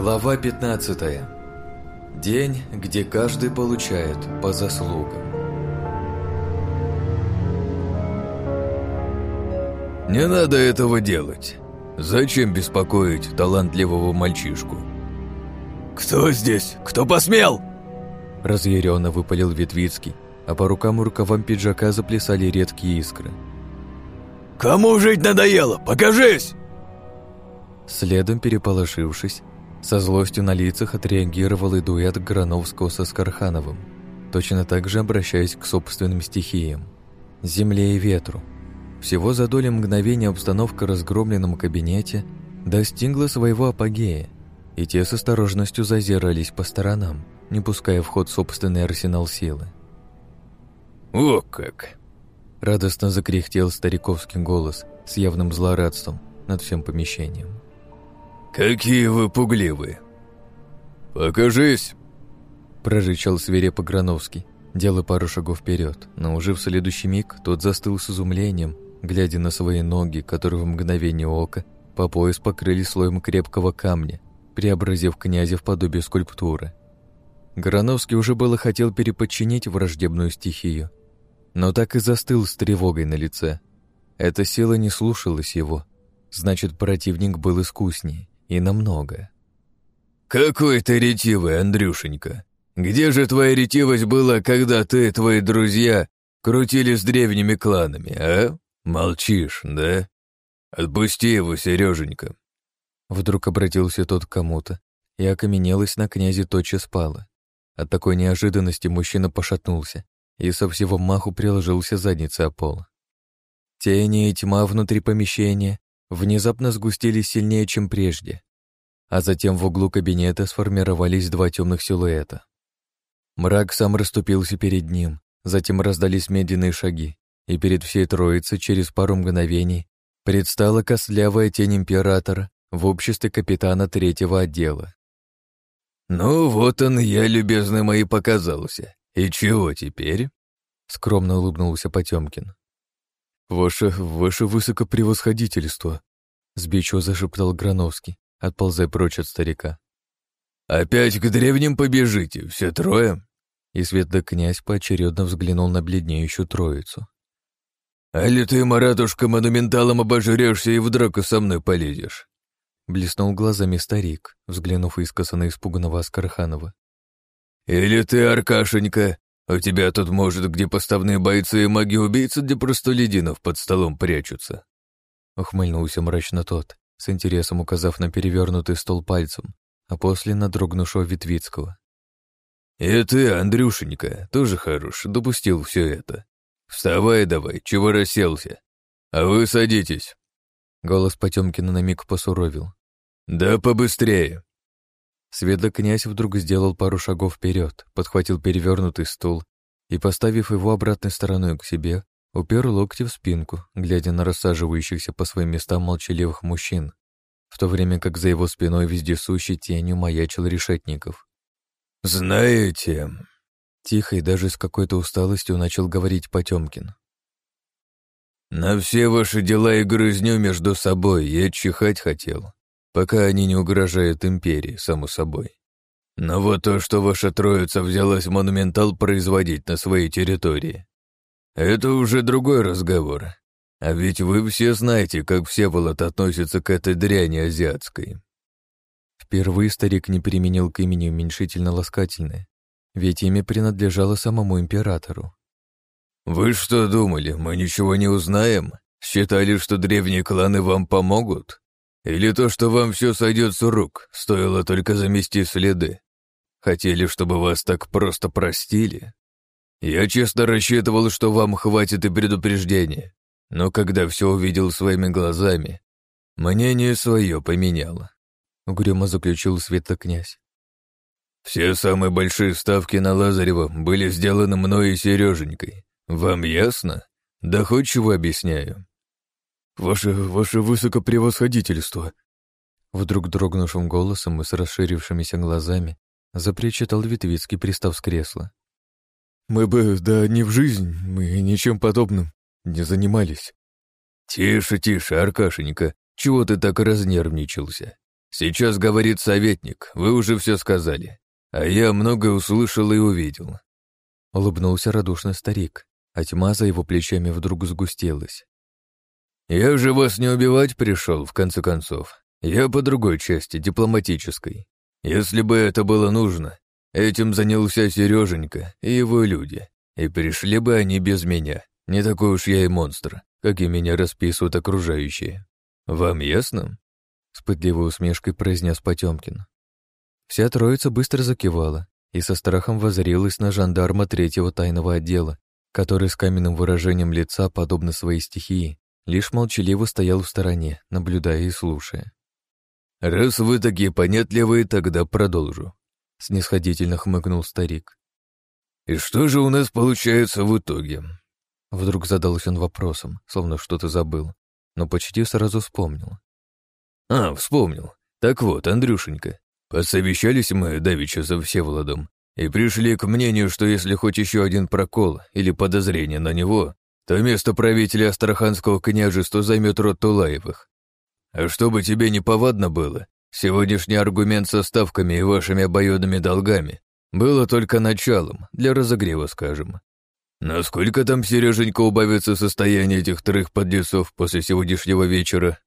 Глава 15. День, где каждый получает по заслугам. «Не надо этого делать. Зачем беспокоить талантливого мальчишку?» «Кто здесь? Кто посмел?» Разъяренно выпалил Ветвицкий, а по рукам и рукавам пиджака заплясали редкие искры. «Кому жить надоело? Покажись!» Следом переполошившись, со злостью на лицах отреагировал и дуэт Грановского со Скорхановым, точно так же обращаясь к собственным стихиям – земле и ветру. Всего за доли мгновения обстановка в разгромленном кабинете достигла своего апогея, и те с осторожностью зазирались по сторонам, не пуская в ход собственный арсенал силы. «О как!» – радостно закряхтел стариковский голос с явным злорадством над всем помещением. «Какие вы пугливые!» «Покажись!» Прорычал свирепо Грановский, делая пару шагов вперед, но уже в следующий миг тот застыл с изумлением, глядя на свои ноги, которые в мгновение ока по пояс покрыли слоем крепкого камня, преобразив князя в подобие скульптуры. Грановский уже было хотел переподчинить враждебную стихию, но так и застыл с тревогой на лице. Эта сила не слушалась его, значит, противник был искуснее и намного. «Какой ты ретивый, Андрюшенька! Где же твоя ретивость была, когда ты и твои друзья крутили с древними кланами, а? Молчишь, да? Отпусти его, Сереженька!» Вдруг обратился тот к кому-то, и окаменелость на князе тотчас спала. От такой неожиданности мужчина пошатнулся и со всего маху приложился задницей о пол. Тени и тьма внутри помещения внезапно сгустились сильнее, чем прежде, а затем в углу кабинета сформировались два темных силуэта. Мрак сам расступился перед ним, затем раздались медленные шаги, и перед всей троицей через пару мгновений предстала костлявая тень императора в обществе капитана третьего отдела. «Ну вот он я, любезный мой, показался. И чего теперь?» — скромно улыбнулся Потемкин. «Ваше, ваше высокопревосходительство», — сбичо зашептал Грановский, отползая прочь от старика. «Опять к древним побежите, все трое?» И светлый князь поочередно взглянул на бледнеющую троицу. «Али ты, Маратушка, монументалом обожрешься и в драку со мной полезешь?» Блеснул глазами старик, взглянув искоса на испуганного Аскарханова. «Или ты, Аркашенька, у тебя тут, может, где поставные бойцы и маги-убийцы для простолюдинов под столом прячутся?» Ухмыльнулся мрачно тот, с интересом указав на перевернутый стол пальцем, а после на дрогнувшего Витвицкого. «И ты, Андрюшенька, тоже хорош, допустил все это. Вставай давай, чего расселся? А вы садитесь». Голос Потемкина на миг посуровил. «Да побыстрее!» Светлый князь вдруг сделал пару шагов вперед, подхватил перевернутый стул и, поставив его обратной стороной к себе, упер локти в спинку, глядя на рассаживающихся по своим местам молчаливых мужчин, в то время как за его спиной вездесущей тенью маячил решетников. «Знаете...» Тихо и даже с какой-то усталостью начал говорить Потемкин. «На все ваши дела и грызню между собой я чихать хотел пока они не угрожают империи, само собой. Но вот то, что ваша троица взялась монументал производить на своей территории, это уже другой разговор. А ведь вы все знаете, как Всеволод относится к этой дряни азиатской. Впервые старик не применил к имени уменьшительно-ласкательное, ведь имя принадлежало самому императору. «Вы что думали, мы ничего не узнаем? Считали, что древние кланы вам помогут? Или то, что вам все сойдет с рук, стоило только замести следы? Хотели, чтобы вас так просто простили? Я честно рассчитывал, что вам хватит и предупреждения, но когда все увидел своими глазами, мнение свое поменяло. Угрюмо заключил светлокнязь. Все самые большие ставки на Лазарева были сделаны мной и Сереженькой. Вам ясно? Чего объясняю. «Ваше, ваше высокопревосходительство!» Вдруг дрогнувшим голосом и с расширившимися глазами запричитал Витвицкий, пристав с кресла. «Мы бы, да не в жизнь, мы ничем подобным не занимались». «Тише, тише, Аркашенька, чего ты так разнервничался? Сейчас говорит советник, вы уже все сказали, а я многое услышал и увидел». Улыбнулся радушно старик, а тьма за его плечами вдруг сгустелась. «Я же вас не убивать пришел, в конце концов. Я по другой части, дипломатической. Если бы это было нужно, этим занялся Сереженька и его люди, и пришли бы они без меня. Не такой уж я и монстр, как и меня расписывают окружающие. Вам ясно?» С пытливой усмешкой произнес Потемкин. Вся троица быстро закивала и со страхом возрилась на жандарма третьего тайного отдела, который с каменным выражением лица, подобно своей стихии, лишь молчаливо стоял в стороне, наблюдая и слушая. «Раз вы такие понятливые, тогда продолжу», — снисходительно хмыкнул старик. «И что же у нас получается в итоге?» Вдруг задался он вопросом, словно что-то забыл, но почти сразу вспомнил. «А, вспомнил. Так вот, Андрюшенька, посовещались мы давеча за Всеволодом и пришли к мнению, что если хоть еще один прокол или подозрение на него, то место правителя Астраханского княжества займет род Тулаевых. А чтобы тебе не повадно было, сегодняшний аргумент со ставками и вашими обоюдными долгами было только началом, для разогрева, скажем. Насколько там, Сереженька, убавится состояние этих трых подлецов после сегодняшнего вечера?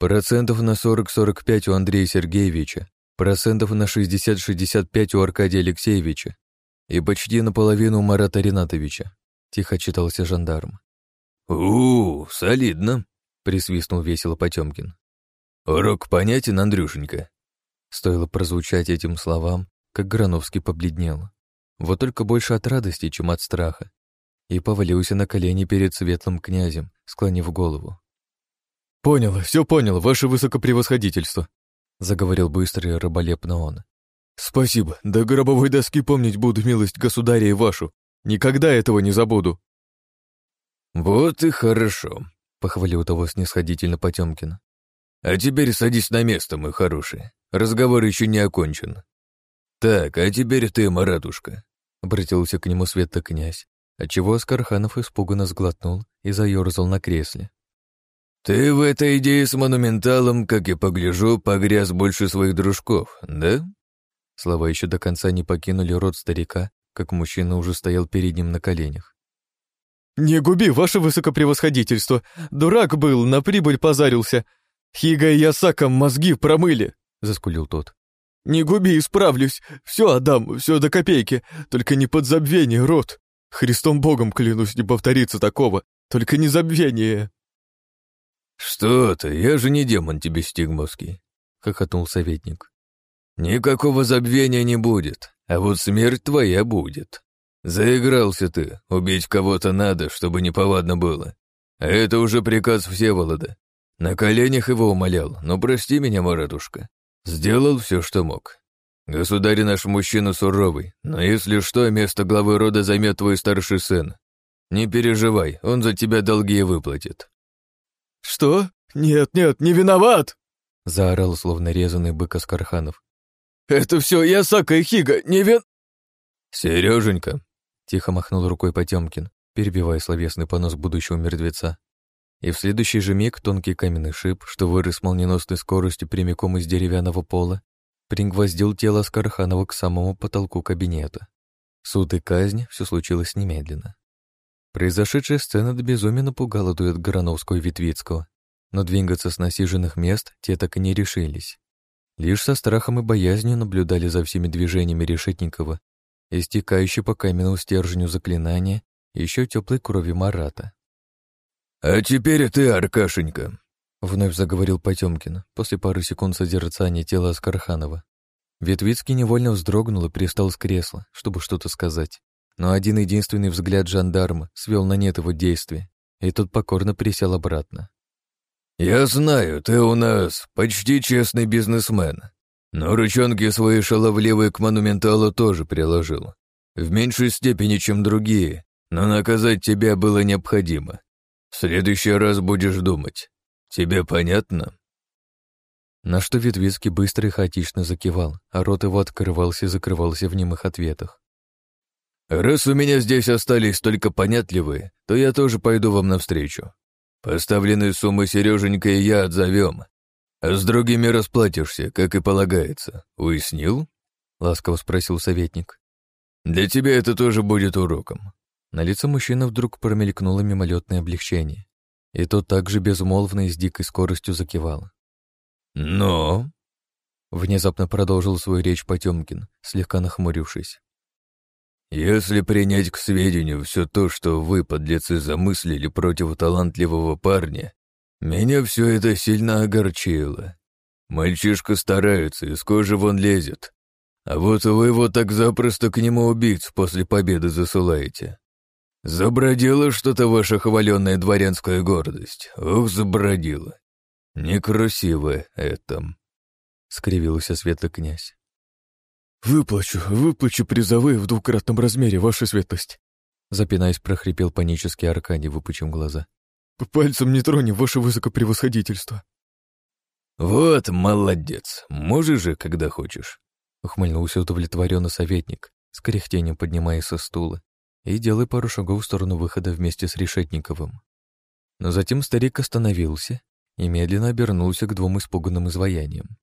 Процентов на 40-45 у Андрея Сергеевича, процентов на 60-65 у Аркадия Алексеевича и почти наполовину у Марата Ринатовича, тихо читался жандарм. у, -у солидно», присвистнул весело Потемкин. «Урок понятен, Андрюшенька?» Стоило прозвучать этим словам, как Грановский побледнел. Вот только больше от радости, чем от страха. И повалился на колени перед светлым князем, склонив голову. «Понял, все понял, ваше высокопревосходительство», — заговорил быстро и раболепно он. «Спасибо, до гробовой доски помнить буду милость государя и вашу. Никогда этого не забуду». «Вот и хорошо», похвалил того снисходительно Потемкин. «А теперь садись на место, мой хороший. Разговор еще не окончен. Так, а теперь ты, Маратушка», — обратился к нему Света князь, отчего Аскарханов испуганно сглотнул и заерзал на кресле. «Ты в этой идее с монументалом, как я погляжу, погряз больше своих дружков, да?» Слова еще до конца не покинули рот старика, как мужчина уже стоял перед ним на коленях. «Не губи, ваше высокопревосходительство! Дурак был, на прибыль позарился! Хига и Ясака мозги промыли!» — заскулил тот. «Не губи, исправлюсь! Все отдам, все до копейки, только не под забвение, рот! Христом Богом клянусь, не повторится такого, только не забвение!» «Что ты, я же не демон тебе стигмовский!» — хохотнул советник. «Никакого забвения не будет, а вот смерть твоя будет!» «Заигрался ты. Убить кого-то надо, чтобы неповадно было. А это уже приказ Всеволода. На коленях его умолял, но прости меня, Маратушка. Сделал все, что мог. Государь наш мужчина суровый, но если что, место главы рода займет твой старший сын. Не переживай, он за тебя долги выплатит». «Что? Нет, нет, не виноват!» Заорал, словно резанный бык Аскарханов. «Это все Ясака и Хига, не вин...» «Сереженька, Тихо махнул рукой Потемкин, перебивая словесный понос будущего мертвеца. И в следующий же миг тонкий каменный шип, что вырос молниеносной скоростью прямиком из деревянного пола, пригвоздил тело Скарханова к самому потолку кабинета. Суд и казнь, все случилось немедленно. Произошедшая сцена до безумия напугала дуэт Грановского и Витвицкого, но двигаться с насиженных мест те так и не решились. Лишь со страхом и боязнью наблюдали за всеми движениями Решетникова истекающий по каменному стержню заклинания еще теплой крови Марата. «А теперь ты, Аркашенька», — вновь заговорил Потемкин после пары секунд созерцания тела Аскарханова. Ветвицкий невольно вздрогнул и пристал с кресла, чтобы что-то сказать. Но один единственный взгляд жандарма свел на нет его действия, и тот покорно присел обратно. «Я знаю, ты у нас почти честный бизнесмен, но ручонки свои шаловливые к монументалу тоже приложил. В меньшей степени, чем другие, но наказать тебя было необходимо. В следующий раз будешь думать. Тебе понятно?» На что Ветвицкий быстро и хаотично закивал, а рот его открывался и закрывался в немых ответах. «Раз у меня здесь остались только понятливые, то я тоже пойду вам навстречу. Поставленные суммы Сереженька и я отзовем, а с другими расплатишься, как и полагается. Уяснил?» — ласково спросил советник. «Для тебя это тоже будет уроком». На лице мужчины вдруг промелькнуло мимолетное облегчение, и тот также безмолвно и с дикой скоростью закивал. «Но...» — внезапно продолжил свою речь Потемкин, слегка нахмурившись. «Если принять к сведению все то, что вы, подлецы, замыслили против талантливого парня, меня все это сильно огорчило. Мальчишка старается, из кожи вон лезет. А вот вы его так запросто к нему убийц после победы засылаете. Забродила что-то ваша хваленная дворянская гордость. Ух, забродила. Некрасиво это. Скривился светлый князь. «Выплачу, выплачу призовые в двукратном размере, ваша светлость!» Запинаясь, прохрипел панический Аркадий, выпучив глаза. «Пальцем не трони, ваше высокопревосходительство!» «Вот молодец! Можешь же, когда хочешь!» Ухмыльнулся удовлетворенно советник, с кряхтением поднимаясь со стула и делая пару шагов в сторону выхода вместе с Решетниковым. Но затем старик остановился и медленно обернулся к двум испуганным изваяниям.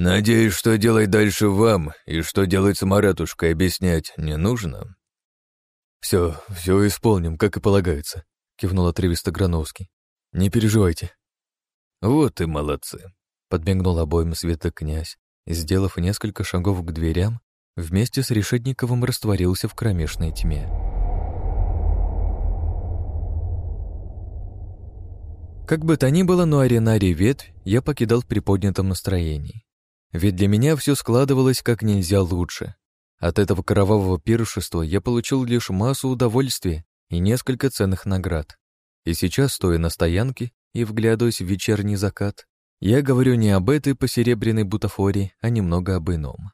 «Надеюсь, что делать дальше вам, и что делать с Маратушкой, объяснять не нужно?» «Все, все исполним, как и полагается», — кивнул отрывисто Грановский. «Не переживайте». «Вот и молодцы», — подмигнул обоим светлый князь, сделав несколько шагов к дверям, вместе с Решетниковым растворился в кромешной тьме. Как бы то ни было, но Аренарий ветвь я покидал в приподнятом настроении. Ведь для меня все складывалось как нельзя лучше. От этого кровавого пиршества я получил лишь массу удовольствия и несколько ценных наград. И сейчас, стоя на стоянке и вглядываясь в вечерний закат, я говорю не об этой посеребряной бутафории, а немного об ином.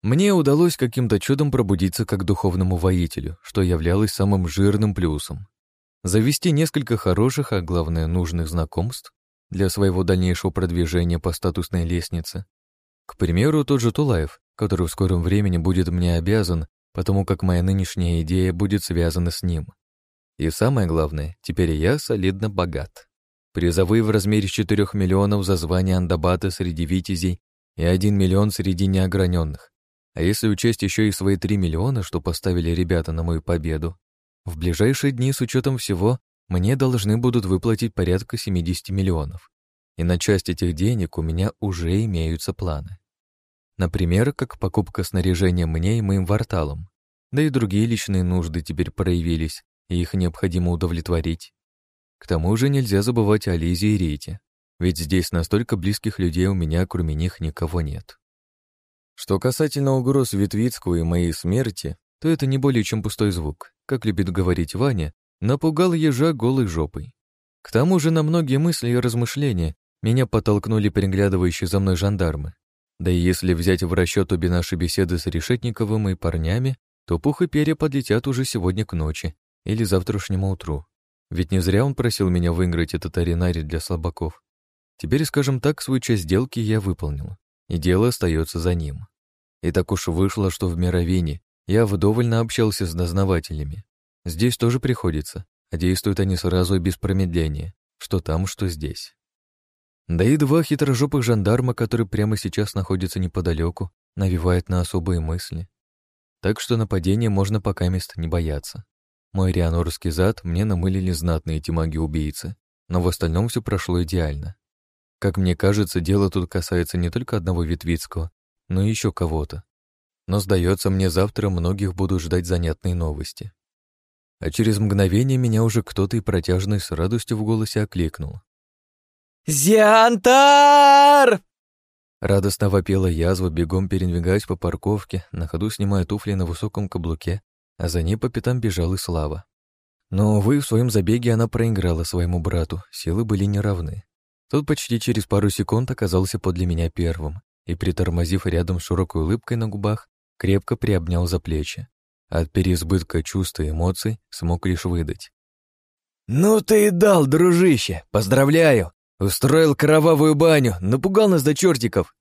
Мне удалось каким-то чудом пробудиться как духовному воителю, что являлось самым жирным плюсом. Завести несколько хороших, а главное, нужных знакомств, для своего дальнейшего продвижения по статусной лестнице. К примеру, тот же Тулаев, который в скором времени будет мне обязан, потому как моя нынешняя идея будет связана с ним. И самое главное, теперь я солидно богат. Призовые в размере 4 миллионов за звание андабата среди витязей и 1 миллион среди неограненных. А если учесть еще и свои 3 миллиона, что поставили ребята на мою победу, в ближайшие дни с учетом всего мне должны будут выплатить порядка 70 миллионов. И на часть этих денег у меня уже имеются планы. Например, как покупка снаряжения мне и моим варталам. Да и другие личные нужды теперь проявились, и их необходимо удовлетворить. К тому же нельзя забывать о Лизе и Рите, ведь здесь настолько близких людей у меня, кроме них, никого нет. Что касательно угроз Ветвицкого и моей смерти, то это не более чем пустой звук. Как любит говорить Ваня, напугал ежа голой жопой. К тому же на многие мысли и размышления меня подтолкнули приглядывающие за мной жандармы. Да и если взять в расчет обе наши беседы с Решетниковым и парнями, то пух и перья подлетят уже сегодня к ночи или завтрашнему утру. Ведь не зря он просил меня выиграть этот аренарий для слабаков. Теперь, скажем так, свою часть сделки я выполнил, и дело остается за ним. И так уж вышло, что в Мировине я вдоволь наобщался с дознавателями, Здесь тоже приходится, а действуют они сразу и без промедления, что там, что здесь. Да и два хитрожопых жандарма, которые прямо сейчас находятся неподалеку, навевают на особые мысли. Так что нападения можно пока мест не бояться. Мой рианорский зад мне намылили знатные эти маги-убийцы, но в остальном все прошло идеально. Как мне кажется, дело тут касается не только одного Витвицкого, но и еще кого-то. Но, сдается мне, завтра многих будут ждать занятные новости а через мгновение меня уже кто-то и протяжно с радостью в голосе окликнул. «Зиантар!» Радостно вопила язва, бегом передвигаясь по парковке, на ходу снимая туфли на высоком каблуке, а за ней по пятам бежал и Слава. Но, увы, в своем забеге она проиграла своему брату, силы были неравны. Тот почти через пару секунд оказался подле меня первым и, притормозив рядом с широкой улыбкой на губах, крепко приобнял за плечи. От переизбытка чувств и эмоций смог лишь выдать. «Ну ты и дал, дружище! Поздравляю! Устроил кровавую баню, напугал нас до чертиков!»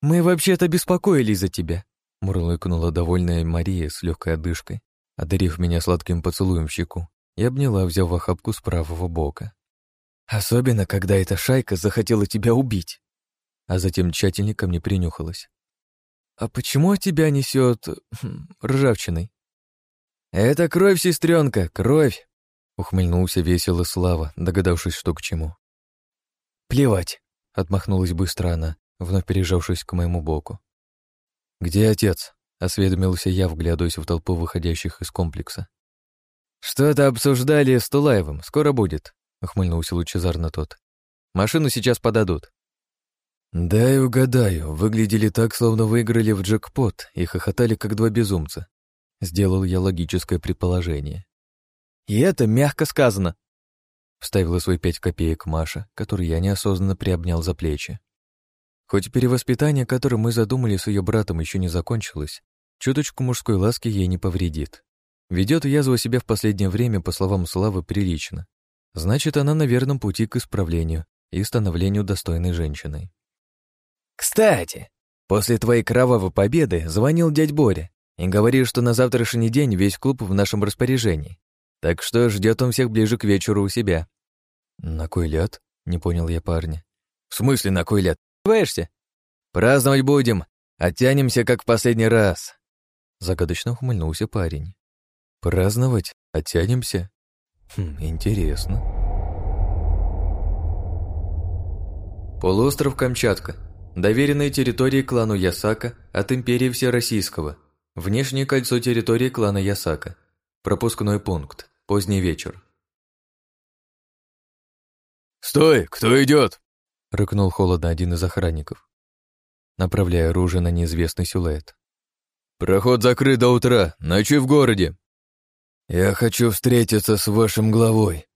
«Мы вообще-то беспокоились за тебя», — мурлыкнула довольная Мария с легкой одышкой, одарив меня сладким поцелуем в щеку и обняла, взяв в охапку с правого бока. Особенно, когда эта шайка захотела тебя убить. А затем тщательно ко мне принюхалась. А почему от тебя несет хм, ржавчиной? Это кровь, сестренка, кровь. Ухмыльнулся весело Слава, догадавшись, что к чему. Плевать, отмахнулась быстро она, вновь пережавшись к моему боку. «Где отец?» — осведомился я, вглядываясь в толпу выходящих из комплекса. «Что-то обсуждали с Тулаевым, скоро будет», — ухмыльнулся лучезарно тот. «Машину сейчас подадут». Да и угадаю, выглядели так, словно выиграли в джекпот и хохотали, как два безумца. Сделал я логическое предположение. «И это мягко сказано», — вставила свои пять копеек Маша, который я неосознанно приобнял за плечи. Хоть перевоспитание, которое мы задумали с ее братом, еще не закончилось, чуточку мужской ласки ей не повредит. Ведет язва себя в последнее время, по словам Славы, прилично. Значит, она на верном пути к исправлению и становлению достойной женщиной. «Кстати, после твоей кровавой победы звонил дядь Боря и говорил, что на завтрашний день весь клуб в нашем распоряжении. Так что ждет он всех ближе к вечеру у себя». «На кой ляд?» — не понял я парня. «В смысле на кой ляд? Издеваешься? Праздновать будем, оттянемся, как в последний раз. Загадочно ухмыльнулся парень. Праздновать? Оттянемся? Хм, интересно. Полуостров Камчатка. Доверенные территории клану Ясака от Империи Всероссийского. Внешнее кольцо территории клана Ясака. Пропускной пункт. Поздний вечер. «Стой! Кто идет? рыкнул холодно один из охранников, направляя оружие на неизвестный силуэт. «Проход закрыт до утра, ночи в городе». «Я хочу встретиться с вашим главой»,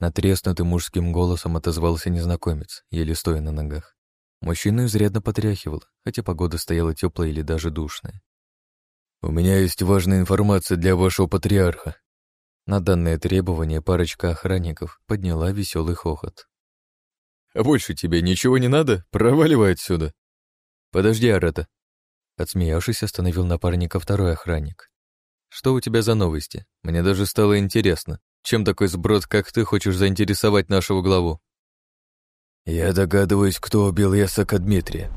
Натреснутым мужским голосом отозвался незнакомец, еле стоя на ногах. Мужчину изрядно потряхивал, хотя погода стояла теплая или даже душная. «У меня есть важная информация для вашего патриарха». На данное требование парочка охранников подняла веселый хохот. А больше тебе ничего не надо? Проваливай отсюда. Подожди, Арета. Отсмеявшись, остановил напарника второй охранник. Что у тебя за новости? Мне даже стало интересно, чем такой сброд, как ты, хочешь заинтересовать нашего главу? Я догадываюсь, кто убил Ясака Дмитрия.